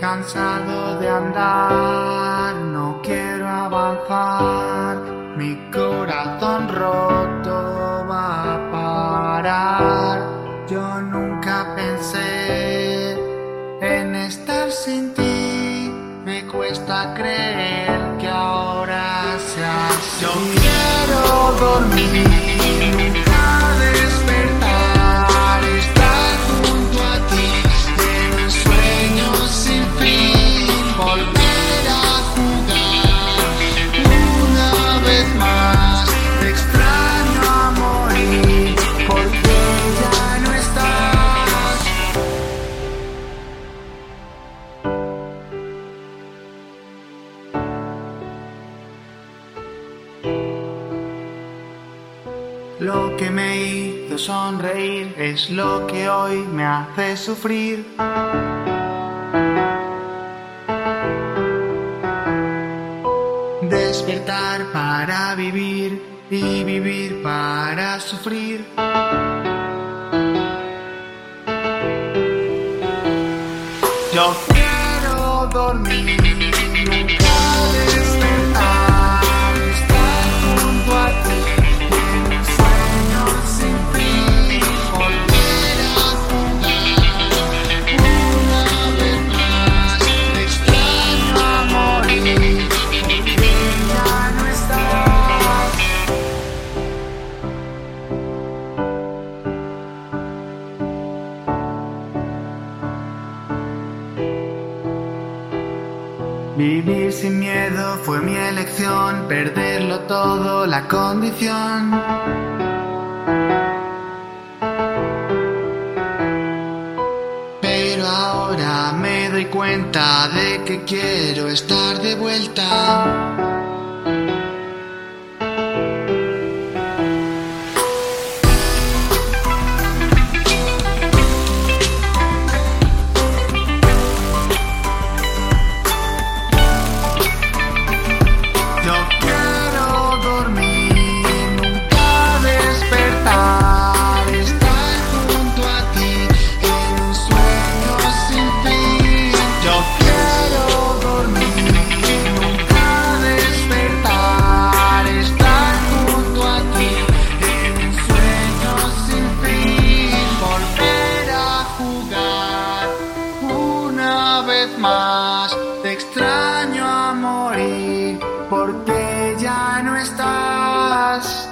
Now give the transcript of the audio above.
Cansado de andar, no quiero avanzar, mi corazón roto va a parar. Yo nunca pensé en estar sin ti, me cuesta creer sea así. Yo quiero dormir, Lo que me hizo sonreír es lo que hoy me hace sufrir. Despertar para vivir y vivir para sufrir. Yo quiero dormir, Vivir sin miedo fue mi elección, perderlo todo la condición. Pero ahora me doy cuenta de que quiero estar de vuelta. vez más. Te extraño a morir porque ya no estás.